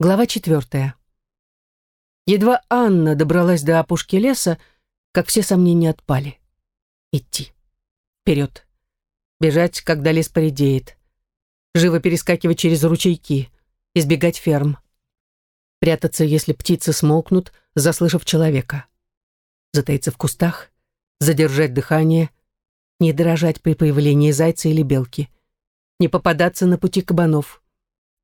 Глава четвертая. Едва Анна добралась до опушки леса, как все сомнения отпали. Идти. Вперед. Бежать, когда лес поредеет. Живо перескакивать через ручейки. Избегать ферм. Прятаться, если птицы смолкнут, заслышав человека. Затаиться в кустах. Задержать дыхание. Не дрожать при появлении зайца или белки. Не попадаться на пути кабанов.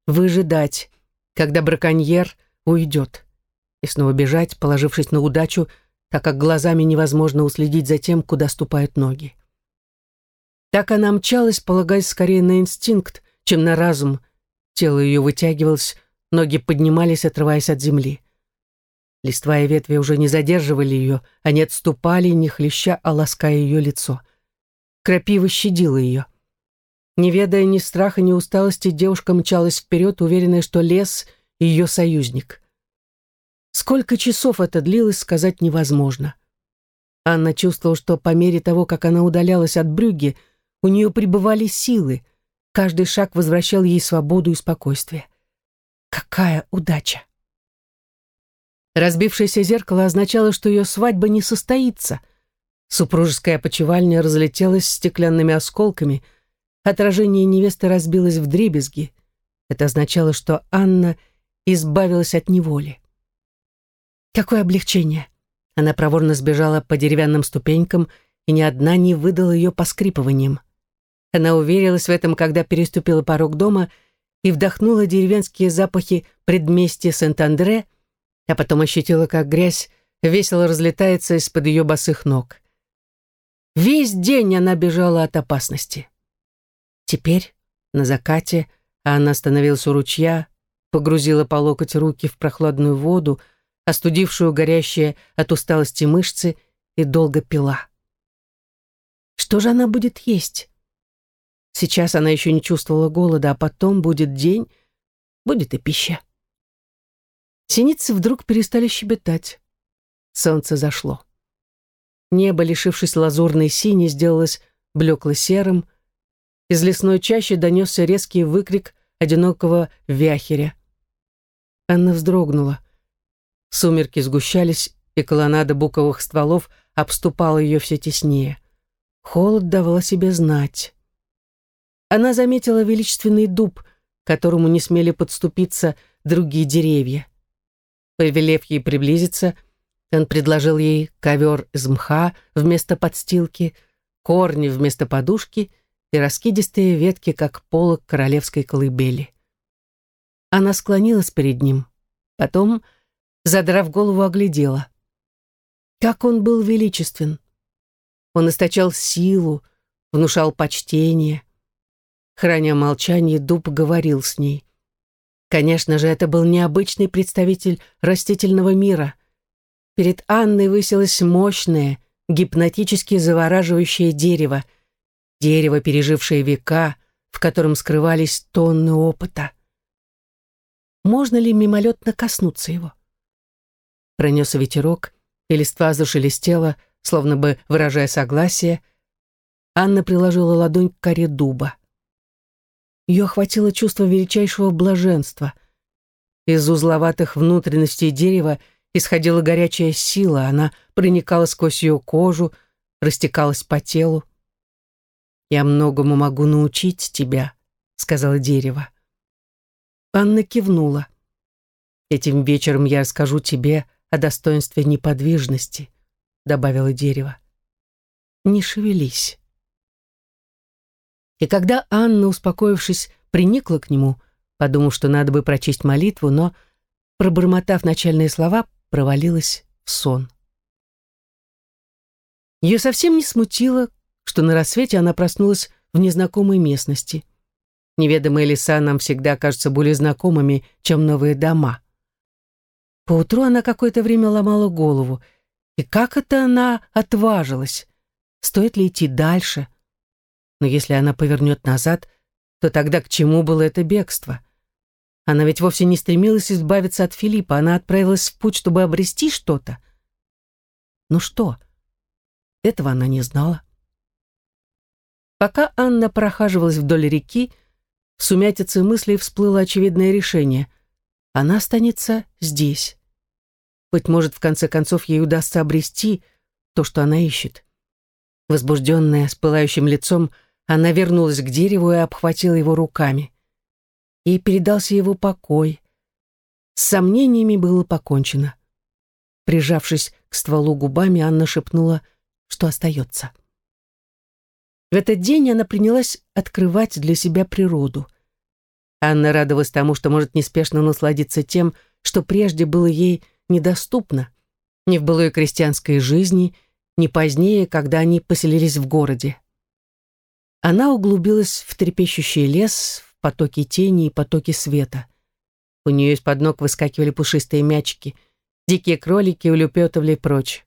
Выжидать когда браконьер уйдет, и снова бежать, положившись на удачу, так как глазами невозможно уследить за тем, куда ступают ноги. Так она мчалась, полагаясь скорее на инстинкт, чем на разум. Тело ее вытягивалось, ноги поднимались, отрываясь от земли. Листва и ветви уже не задерживали ее, они отступали, не хлеща, а лаская ее лицо. Крапива щадила ее. Не ведая ни страха, ни усталости, девушка мчалась вперед, уверенная, что лес — ее союзник. Сколько часов это длилось, сказать невозможно. Анна чувствовала, что по мере того, как она удалялась от брюги, у нее пребывали силы. Каждый шаг возвращал ей свободу и спокойствие. Какая удача! Разбившееся зеркало означало, что ее свадьба не состоится. Супружеская опочивальня разлетелась стеклянными осколками — Отражение невесты разбилось в дребезги. Это означало, что Анна избавилась от неволи. Какое облегчение! Она проворно сбежала по деревянным ступенькам, и ни одна не выдала ее поскрипыванием. Она уверилась в этом, когда переступила порог дома и вдохнула деревенские запахи предместья Сент-Андре, а потом ощутила, как грязь весело разлетается из-под ее босых ног. Весь день она бежала от опасности. Теперь, на закате, Анна остановилась у ручья, погрузила по локоть руки в прохладную воду, остудившую горящие от усталости мышцы, и долго пила. Что же она будет есть? Сейчас она еще не чувствовала голода, а потом будет день, будет и пища. Синицы вдруг перестали щебетать. Солнце зашло. Небо, лишившись лазурной сини, сделалось блекло-серым, из лесной чащи донесся резкий выкрик одинокого вяхеря. Анна вздрогнула. Сумерки сгущались, и колоннада буковых стволов обступала ее все теснее. Холод давал себе знать. Она заметила величественный дуб, к которому не смели подступиться другие деревья. Повелев ей приблизиться, он предложил ей ковер из мха вместо подстилки, корни вместо подушки и раскидистые ветки, как полок королевской колыбели. Она склонилась перед ним, потом, задрав голову, оглядела. Как он был величествен! Он источал силу, внушал почтение. Храня молчание, дуб говорил с ней. Конечно же, это был необычный представитель растительного мира. Перед Анной высилось мощное, гипнотически завораживающее дерево — дерево, пережившее века, в котором скрывались тонны опыта. Можно ли мимолетно коснуться его? Пронесся ветерок, и листва зашелестела, словно бы выражая согласие. Анна приложила ладонь к коре дуба. Ее охватило чувство величайшего блаженства. Из узловатых внутренностей дерева исходила горячая сила, она проникала сквозь ее кожу, растекалась по телу. «Я многому могу научить тебя», — сказала дерево. Анна кивнула. «Этим вечером я расскажу тебе о достоинстве неподвижности», — добавила дерево. «Не шевелись». И когда Анна, успокоившись, приникла к нему, подумав, что надо бы прочесть молитву, но, пробормотав начальные слова, провалилась в сон. Ее совсем не смутило, что на рассвете она проснулась в незнакомой местности. Неведомые леса нам всегда кажутся более знакомыми, чем новые дома. Поутру она какое-то время ломала голову. И как это она отважилась? Стоит ли идти дальше? Но если она повернет назад, то тогда к чему было это бегство? Она ведь вовсе не стремилась избавиться от Филиппа, она отправилась в путь, чтобы обрести что-то. Ну что? Этого она не знала. Пока Анна прохаживалась вдоль реки, в сумятице мыслей всплыло очевидное решение. она останется здесь. Быть может, в конце концов, ей удастся обрести то, что она ищет. Возбужденная, с пылающим лицом, она вернулась к дереву и обхватила его руками. Ей передался его покой. С сомнениями было покончено. Прижавшись к стволу губами, Анна шепнула, что остается. В этот день она принялась открывать для себя природу. Анна радовалась тому, что может неспешно насладиться тем, что прежде было ей недоступно, ни в былой крестьянской жизни, ни позднее, когда они поселились в городе. Она углубилась в трепещущий лес, в потоки тени и потоки света. У нее из-под ног выскакивали пушистые мячики, дикие кролики улепетывали прочь.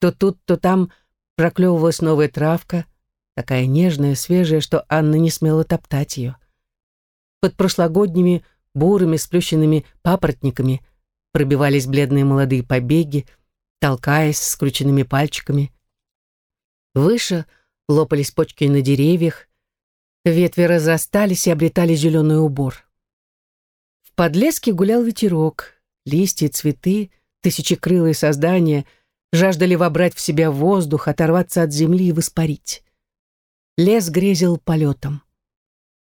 То тут, то там проклевывалась новая травка, такая нежная, свежая, что Анна не смела топтать ее. Под прошлогодними бурыми сплющенными папоротниками пробивались бледные молодые побеги, толкаясь скрученными пальчиками. Выше лопались почки на деревьях, ветви разрастались и обретали зеленый убор. В подлеске гулял ветерок, листья, цветы, тысячекрылые создания жаждали вобрать в себя воздух, оторваться от земли и воспарить. Лес грезил полетом.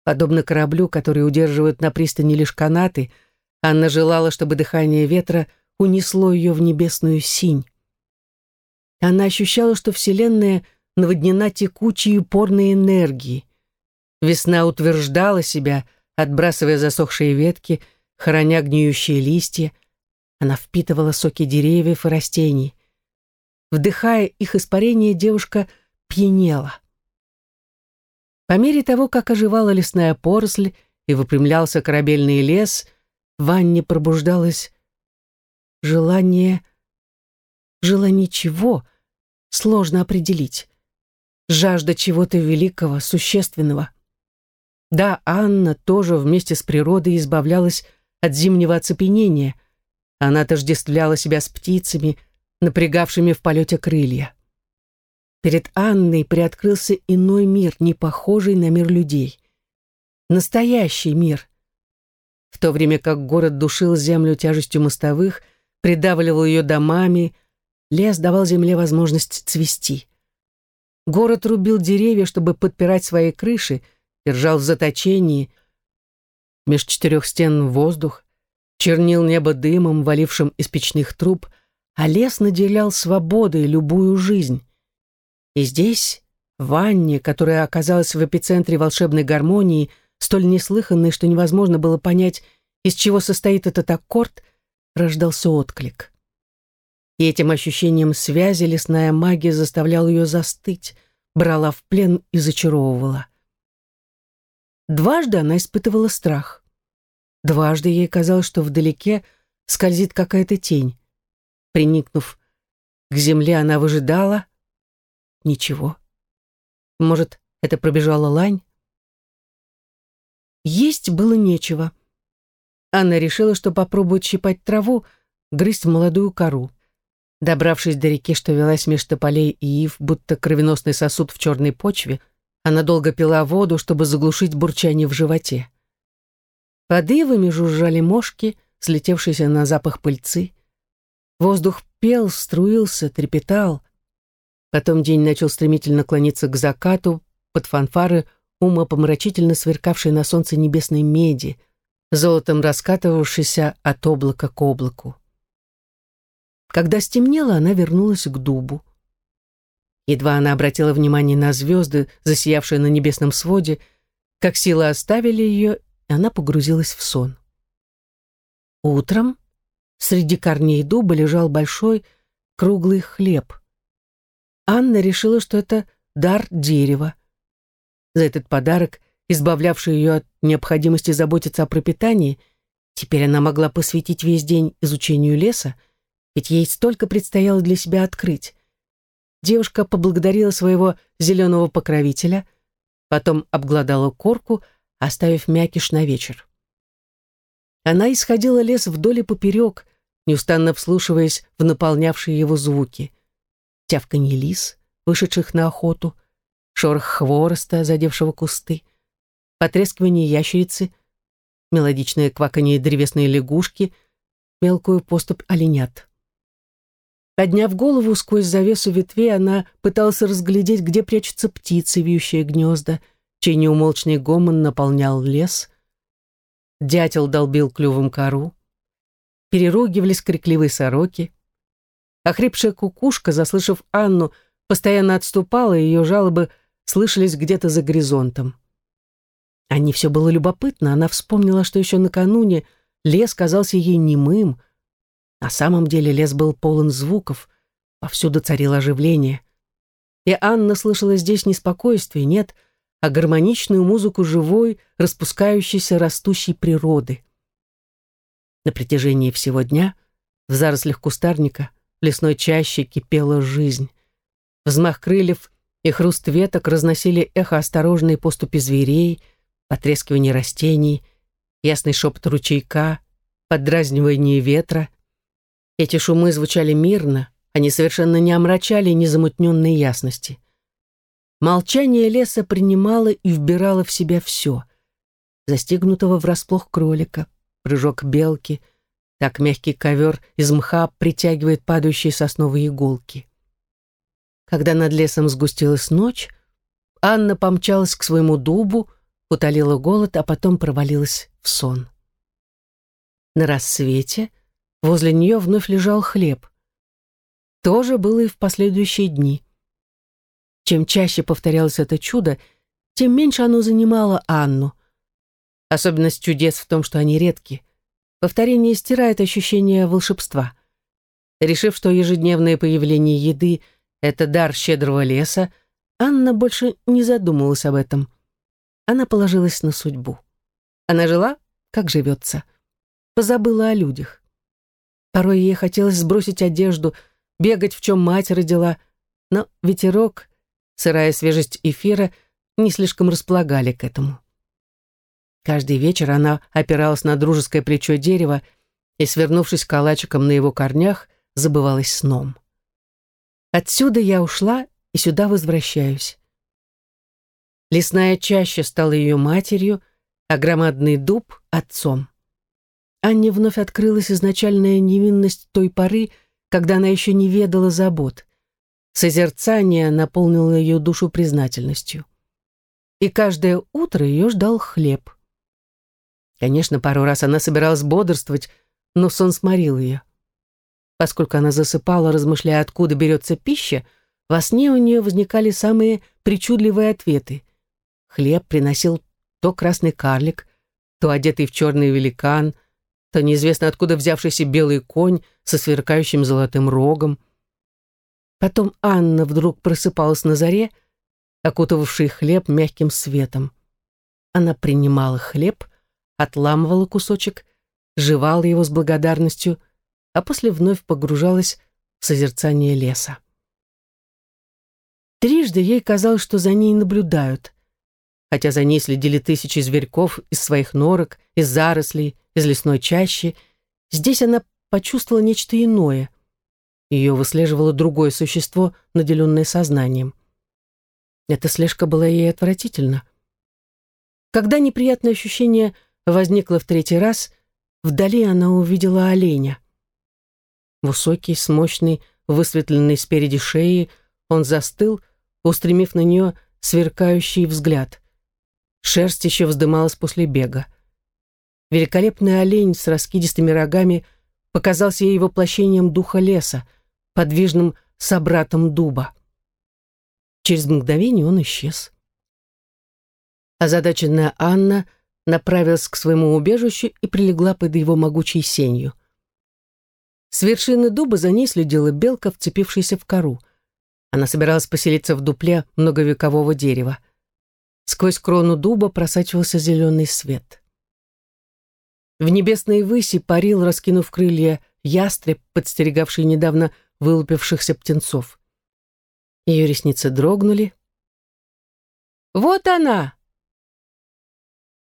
Подобно кораблю, который удерживают на пристани лишь канаты, Анна желала, чтобы дыхание ветра унесло ее в небесную синь. Она ощущала, что Вселенная наводнена текучей упорной энергией. Весна утверждала себя, отбрасывая засохшие ветки, хороня гниющие листья. Она впитывала соки деревьев и растений. Вдыхая их испарение, девушка пьянела. По мере того, как оживала лесная поросль и выпрямлялся корабельный лес, в Анне пробуждалось желание... Желание чего? Сложно определить. Жажда чего-то великого, существенного. Да, Анна тоже вместе с природой избавлялась от зимнего оцепенения. Она отождествляла себя с птицами, напрягавшими в полете крылья. Перед Анной приоткрылся иной мир, не похожий на мир людей. Настоящий мир. В то время как город душил землю тяжестью мостовых, придавливал ее домами, лес давал земле возможность цвести. Город рубил деревья, чтобы подпирать свои крыши, держал в заточении. Меж четырех стен воздух, чернил небо дымом, валившим из печных труб, а лес наделял свободой любую жизнь. И здесь, в ванне, которая оказалась в эпицентре волшебной гармонии, столь неслыханной, что невозможно было понять, из чего состоит этот аккорд, рождался отклик. И этим ощущением связи лесная магия заставляла ее застыть, брала в плен и зачаровывала. Дважды она испытывала страх. Дважды ей казалось, что вдалеке скользит какая-то тень. Приникнув к земле, она выжидала, Ничего. Может, это пробежала лань? Есть было нечего. Анна решила, что попробует щипать траву, грызть молодую кору. Добравшись до реки, что велась меж тополей и ив, будто кровеносный сосуд в черной почве, она долго пила воду, чтобы заглушить бурчание в животе. Под ивами жужжали мошки, слетевшиеся на запах пыльцы. Воздух пел, струился, трепетал. Потом день начал стремительно клониться к закату, под фанфары умопомрачительно сверкавшей на солнце небесной меди, золотом раскатывавшейся от облака к облаку. Когда стемнело, она вернулась к дубу. Едва она обратила внимание на звезды, засиявшие на небесном своде, как силы оставили ее, и она погрузилась в сон. Утром среди корней дуба лежал большой круглый хлеб — Анна решила, что это дар дерева. За этот подарок, избавлявший ее от необходимости заботиться о пропитании, теперь она могла посвятить весь день изучению леса, ведь ей столько предстояло для себя открыть. Девушка поблагодарила своего зеленого покровителя, потом обглодала корку, оставив мякиш на вечер. Она исходила лес вдоль и поперек, неустанно вслушиваясь в наполнявшие его звуки тявканье лис, вышедших на охоту, шорох хвороста, задевшего кусты, потрескивание ящерицы, мелодичное кваканье древесной лягушки, мелкую поступь оленят. Подняв голову сквозь завесу ветвей, она пыталась разглядеть, где прячутся птицы, вьющие гнезда, чей неумолчный гомон наполнял лес. Дятел долбил клювом кору. Переругивались крикливые сороки. Охрипшая кукушка, заслышав Анну, постоянно отступала, и ее жалобы слышались где-то за горизонтом. Анне все было любопытно, она вспомнила, что еще накануне лес казался ей немым, на самом деле лес был полон звуков, повсюду царило оживление. И Анна слышала здесь не спокойствие, нет, а гармоничную музыку живой, распускающейся растущей природы. На протяжении всего дня в зарослях кустарника лесной чаще кипела жизнь. Взмах крыльев и хруст веток разносили эхо осторожной поступи зверей, потрескивание растений, ясный шепот ручейка, поддразнивание ветра, эти шумы звучали мирно, они совершенно не омрачали незамутненной ясности. Молчание леса принимало и вбирало в себя все. Застигнутого врасплох кролика, прыжок белки, так мягкий ковер из мха притягивает падающие сосновые иголки. Когда над лесом сгустилась ночь, Анна помчалась к своему дубу, утолила голод, а потом провалилась в сон. На рассвете Возле нее вновь лежал хлеб. То же было и в последующие дни. Чем чаще повторялось это чудо, тем меньше оно занимало Анну. Особенность чудес в том, что они редки. Повторение стирает ощущение волшебства. Решив, что ежедневное появление еды — это дар щедрого леса, Анна больше не задумывалась об этом. Она положилась на судьбу. Она жила, как живется. Позабыла о людях. Порой ей хотелось сбросить одежду, бегать, в чем мать родила, но ветерок, сырая свежесть эфира не слишком располагали к этому. Каждый вечер она опиралась на дружеское плечо дерева и, свернувшись калачиком на его корнях, забывалась сном. Отсюда я ушла и сюда возвращаюсь. Лесная чаща стала ее матерью, а громадный дуб — отцом. Анне вновь открылась изначальная невинность той поры, когда она еще не ведала забот. Созерцание наполнило ее душу признательностью. И каждое утро ее ждал хлеб. Конечно, пару раз она собиралась бодрствовать, но сон сморил ее. Поскольку она засыпала, размышляя, откуда берется пища, во сне у нее возникали самые причудливые ответы. Хлеб приносил то красный карлик, то одетый в черный великан — то неизвестно откуда взявшийся белый конь со сверкающим золотым рогом. Потом Анна вдруг просыпалась на заре, окутывавший хлеб мягким светом. Она принимала хлеб, отламывала кусочек, жевала его с благодарностью, а после вновь погружалась в созерцание леса. Трижды ей казалось, что за ней наблюдают, хотя за ней следили тысячи зверьков из своих норок, из зарослей, из лесной чащи, здесь она почувствовала нечто иное. Ее выслеживало другое существо, наделенное сознанием. Эта слежка была ей отвратительна. Когда неприятное ощущение возникло в третий раз, вдали она увидела оленя. Высокий, с мощной, высветленной спереди шеи, он застыл, устремив на нее сверкающий взгляд. Шерсть еще вздымалась после бега. Великолепный олень с раскидистыми рогами показался ей воплощением духа леса, подвижным собратом дуба. Через мгновение он исчез. Озадаченная Анна направилась к своему убежищу и прилегла под его могучей сенью. С вершины дуба за ней следила белка, вцепившаяся в кору. Она собиралась поселиться в дупле многовекового дерева. Сквозь крону дуба просачивался зеленый свет. В небесной выси парил, раскинув крылья, ястреб, подстерегавший недавно вылупившихся птенцов. Ее ресницы дрогнули. «Вот она!»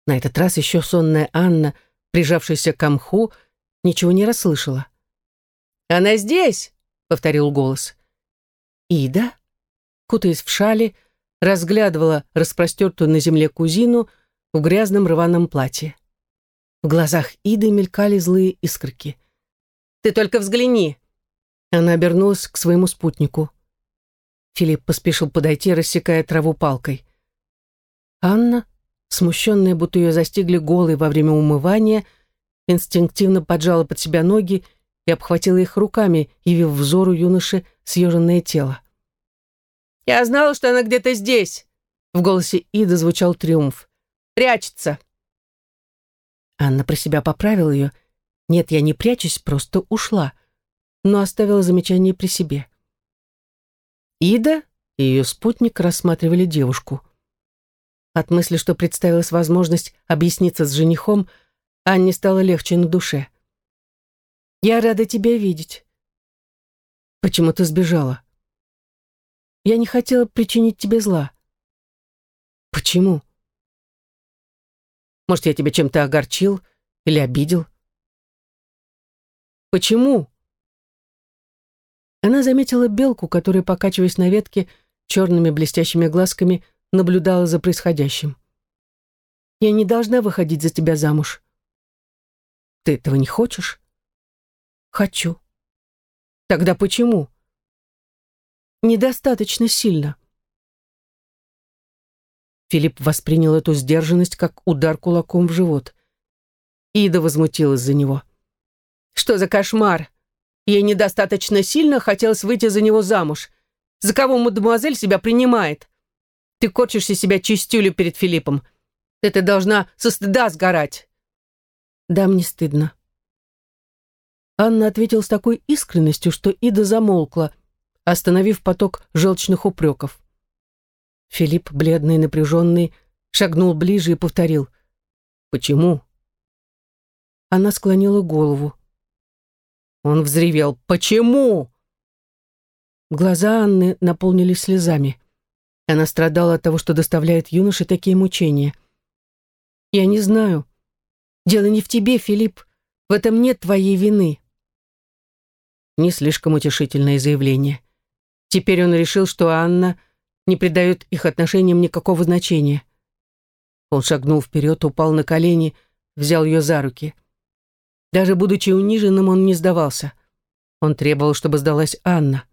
На этот раз еще сонная Анна, прижавшаяся к мху, ничего не расслышала. «Она здесь!» — повторил голос. Ида, кутаясь в шали, разглядывала распростертую на земле кузину в грязном рваном платье. В глазах Иды мелькали злые искорки. «Ты только взгляни!» Она обернулась к своему спутнику. Филипп поспешил подойти, рассекая траву палкой. Анна, смущенная, будто ее застигли голой во время умывания, инстинктивно поджала под себя ноги и обхватила их руками, явив взору юноши съеженное тело. «Я знала, что она где-то здесь!» В голосе Иды звучал триумф. «Прячется!» Анна про себя поправила ее. «Нет, я не прячусь, просто ушла», но оставила замечание при себе. Ида и ее спутник рассматривали девушку. От мысли, что представилась возможность объясниться с женихом, Анне стало легче на душе. «Я рада тебя видеть». «Почему ты сбежала?» «Я не хотела причинить тебе зла». «Почему?» «Может, я тебя чем-то огорчил или обидел?» «Почему?» Она заметила белку, которая, покачиваясь на ветке, черными блестящими глазками, наблюдала за происходящим. «Я не должна выходить за тебя замуж». «Ты этого не хочешь?» «Хочу». «Тогда почему?» «Недостаточно сильно». Филипп воспринял эту сдержанность как удар кулаком в живот. Ида возмутилась за него. «Что за кошмар? Ей недостаточно сильно хотелось выйти за него замуж. За кого мадемуазель себя принимает? Ты корчишься себя чистюлю перед Филиппом. Ты, должна со стыда сгорать. Да, мне стыдно. Анна ответила с такой искренностью, что Ида замолкла, остановив поток желчных упреков. Филипп, бледный и напряженный, шагнул ближе и повторил. «Почему?» Она склонила голову. Он взревел «Почему?». Глаза Анны наполнились слезами. Она страдала от того, что доставляет юноше такие мучения. «Я не знаю. Дело не в тебе, Филипп. В этом нет твоей вины». Не слишком утешительное заявление. Теперь он решил, что Анна не придает их отношениям никакого значения. Он шагнул вперед, упал на колени, взял ее за руки. Даже будучи униженным, он не сдавался. Он требовал, чтобы сдалась Анна.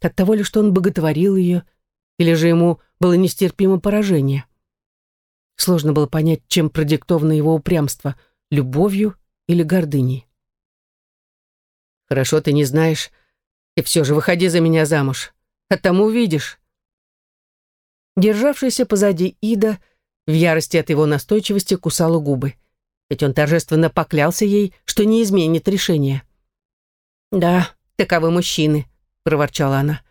От того ли, что он боготворил ее, или же ему было нестерпимо поражение. Сложно было понять, чем продиктовано его упрямство — любовью или гордыней. «Хорошо, ты не знаешь, и все же выходи за меня замуж, а там увидишь». Державшаяся позади Ида в ярости от его настойчивости кусала губы ведь он торжественно поклялся ей, что не изменит решение. «Да, таковы мужчины», — проворчала она.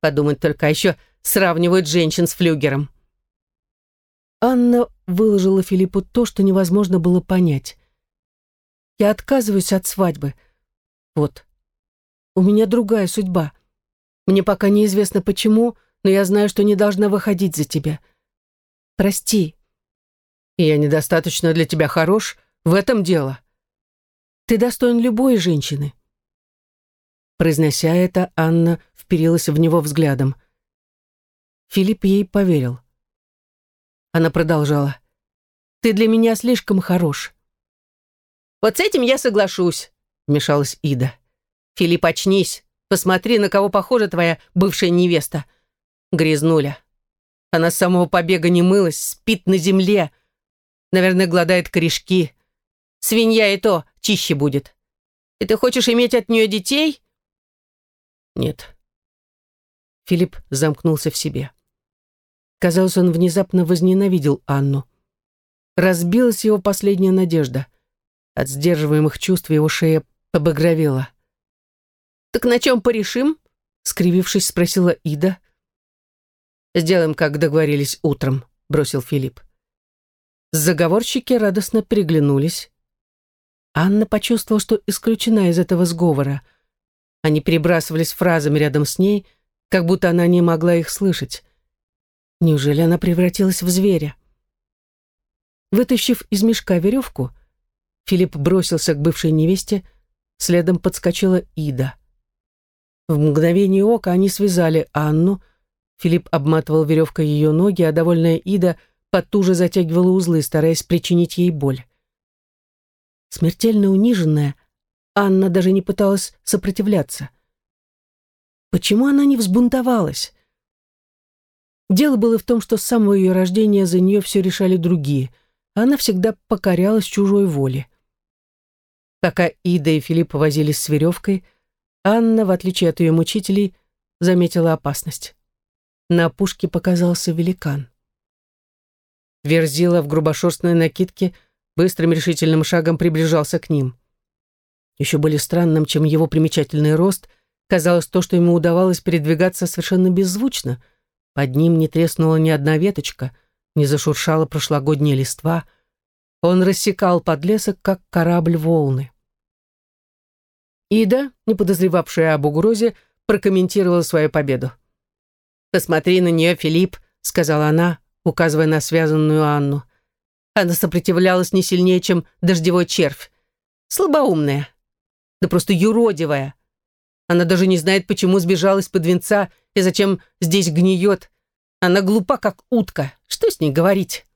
«Подумать только, а еще сравнивают женщин с флюгером». Анна выложила Филиппу то, что невозможно было понять. «Я отказываюсь от свадьбы. Вот. У меня другая судьба. Мне пока неизвестно почему, но я знаю, что не должна выходить за тебя. Прости». «Я недостаточно для тебя хорош, в этом дело. Ты достоин любой женщины. Произнося это, Анна вперилась в него взглядом. Филипп ей поверил. Она продолжала. «Ты для меня слишком хорош». «Вот с этим я соглашусь», — вмешалась Ида. «Филипп, очнись. Посмотри, на кого похожа твоя бывшая невеста. Грязнуля. Она с самого побега не мылась, спит на земле. Наверное, гладает корешки. Свинья и то чище будет. И ты хочешь иметь от нее детей? Нет. Филипп замкнулся в себе. Казалось, он внезапно возненавидел Анну. Разбилась его последняя надежда. От сдерживаемых чувств его шея побагровела. «Так на чем порешим?» — скривившись, спросила Ида. «Сделаем, как договорились утром», — бросил Филипп. Заговорщики радостно переглянулись. Анна почувствовала, что исключена из этого сговора. Они перебрасывались фразами рядом с ней, как будто она не могла их слышать. Неужели она превратилась в зверя? Вытащив из мешка веревку, Филипп бросился к бывшей невесте, следом подскочила Ида. В мгновение ока они связали Анну, Филипп обматывал веревкой ее ноги, а довольная Ида потуже затягивала узлы, стараясь причинить ей боль. Смертельно униженная, Анна даже не пыталась сопротивляться. Почему она не взбунтовалась? Дело было в том, что с самого ее рождения за нее все решали другие, а она всегда покорялась чужой воле. Пока Ида и Филипп возились с веревкой, Анна, в отличие от ее мучителей, заметила опасность. На опушке показался великан. Верзила в грубошерстной накидке быстрым решительным шагом приближался к ним. Еще более странным, чем его примечательный рост, казалось то, что ему удавалось передвигаться совершенно беззвучно. Под ним не треснула ни одна веточка, не зашуршала прошлогодняя листва. Он рассекал подлесок, как корабль волны. Ида, не подозревавшая об угрозе, прокомментировала свою победу. «Посмотри на нее, Филипп», — сказала она, указывая на связанную Анну. Она сопротивлялась не сильнее, чем дождевой червь. Слабоумная. Да просто юродивая. Она даже не знает, почему сбежала из-под венца и зачем здесь гниет. Она глупа, как утка. Что с ней говорить?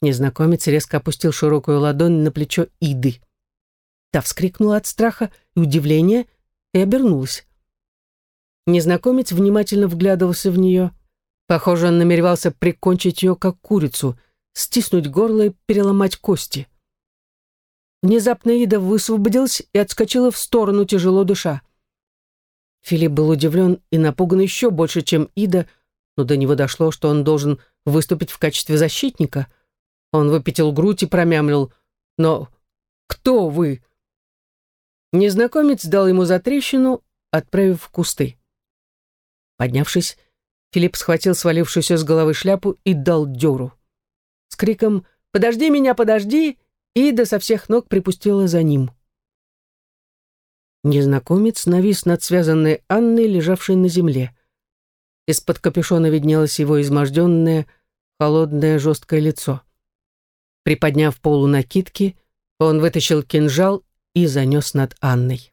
Незнакомец резко опустил широкую ладонь на плечо Иды. Та вскрикнула от страха и удивления и обернулась. Незнакомец внимательно вглядывался в нее. Похоже, он намеревался прикончить ее, как курицу, стиснуть горло и переломать кости. Внезапно Ида высвободилась и отскочила в сторону, тяжело дыша. Филипп был удивлен и напуган еще больше, чем Ида, но до него дошло, что он должен выступить в качестве защитника. Он выпятил грудь и промямлил. «Но кто вы?» Незнакомец дал ему затрещину, отправив в кусты. Поднявшись, Филипп схватил свалившуюся с головы шляпу и дал дёру. С криком «Подожди меня, подожди!» Ида со всех ног припустила за ним. Незнакомец навис над связанной Анной, лежавшей на земле. Из-под капюшона виднелось его изможденное, холодное, жесткое лицо. Приподняв полу накидки, он вытащил кинжал и занес над Анной.